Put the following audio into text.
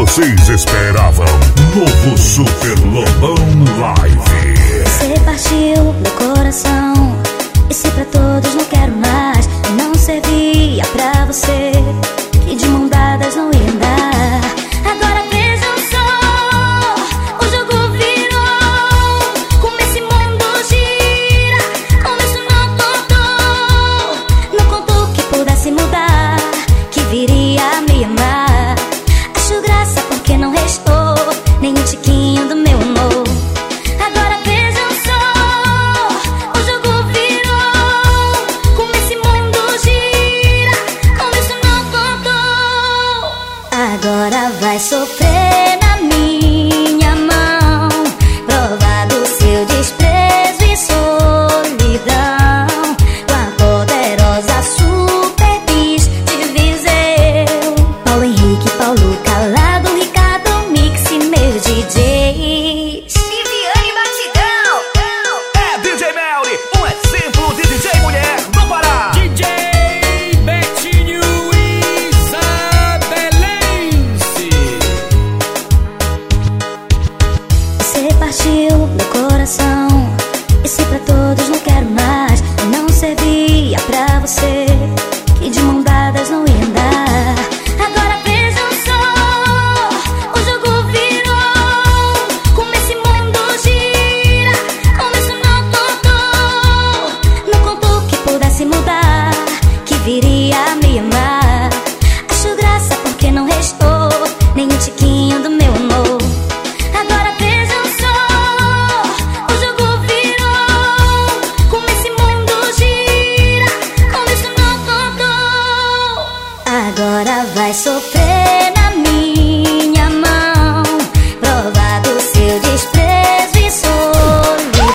vocês esperavam. Novo Super Lobão Live. Você partiu meu coração. E se pra todos não quero mais, não servia pra você. E de mão dadas não ia andar. Agora vejam só, o jogo virou. Esse não que pudesse mudar, que viria a me amar. Porque não restou nem um tiquinho do meu amor. Agora vejam só, o jogo virou. Como esse mundo gira, como isso não contou. Agora vai sofrer E se pra todos não quero mais, não servia pra você. Que de mão dadas não ia andar. Agora vejam só, o jogo virou. Como esse mundo gira, como isso não contou. Não contou que pudesse mudar, que viria a me amar. Agora vai sofrer